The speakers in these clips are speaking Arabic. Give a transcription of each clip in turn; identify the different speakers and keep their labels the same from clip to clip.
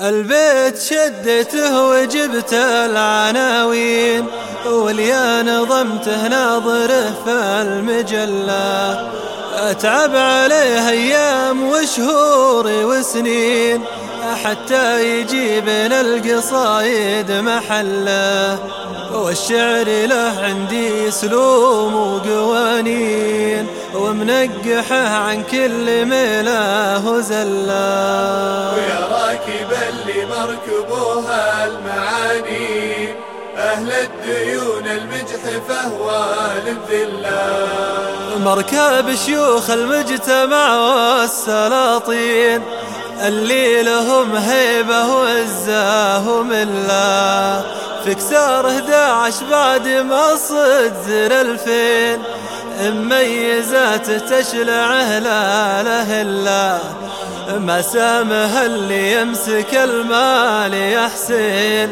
Speaker 1: البيت شدته وجبت العناوين واليا نظمته ناظره في المجلة أتعب عليه أيام وشهور وسنين حتى يجيبنا القصايد محله. والشعر له عندي سلوم وقوانين ومنقحه عن كل ميله وزله.
Speaker 2: ويا راكب اللي مركبوها المعاني أهل الديون المجحفة والذلة
Speaker 1: مركب شيوخ المجتمع والسلاطين اللي لهم هيبة وعزة وملة في كسار 11 بعد ما صدر الفين مميزات تشلعه لا له ما سامه اللي يمسك المال يا حسين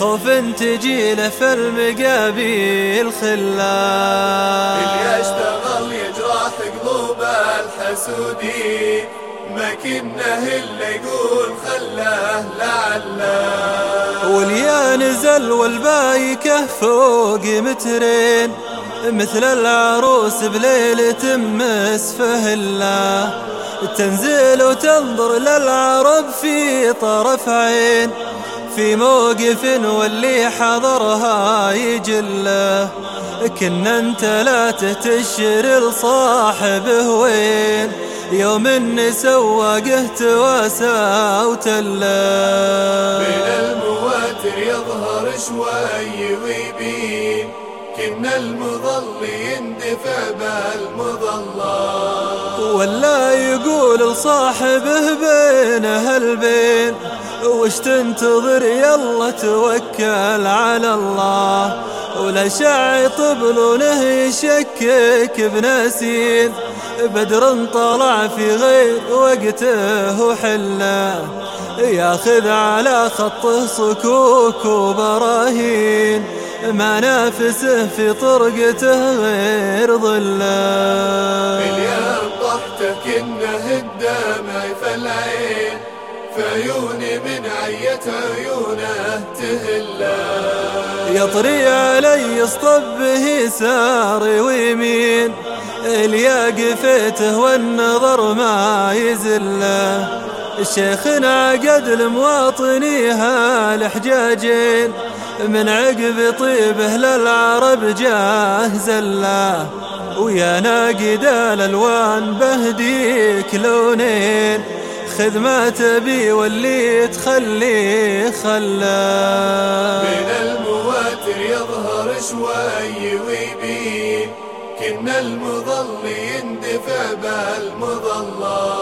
Speaker 1: خوف تجيله في المقابيل خلا.
Speaker 2: ما كنه الا يقول خلاه لعله.
Speaker 1: واليا نزل والبايكة فوق مترين مثل العروس بليلة مسفه الله تنزل وتنظر للعرب في طرف عين في موقف واللي حضرها يجله. كنا أنت لا تتشر لصاحبه وين؟ يوم ان سواقه تواسى وتلا
Speaker 2: من المواتر يظهر شوي ويبين كنا المظل يندفع بالمظلة
Speaker 1: ولا يقول لصاحبه بينه البين وش تنتظر؟ يلا توكل على الله. ولا شاعي طبلونه يشكك بناسين بدر طلع في غير وقته وحله. ياخذ على خطه صكوك وبراهين. ما نافسه في طرقته غير ظله.
Speaker 2: مليان ضحتك انه الدمع في العين فعيوني من عية عيونه تهلا
Speaker 1: يطري علي اصطبه ساري ويمين اليا قفيته والنظر ما يزله. شيخنا عقد لمواطنيها الحجاجين من عقب طيبه للعرب جاه زله ويا ناقد الألوان بهديك لونين. خذ ما تبي واللي تخليه خلا.
Speaker 2: من المواتر يظهر شوي ويبين. كنا المظل يندفع بالمظلة.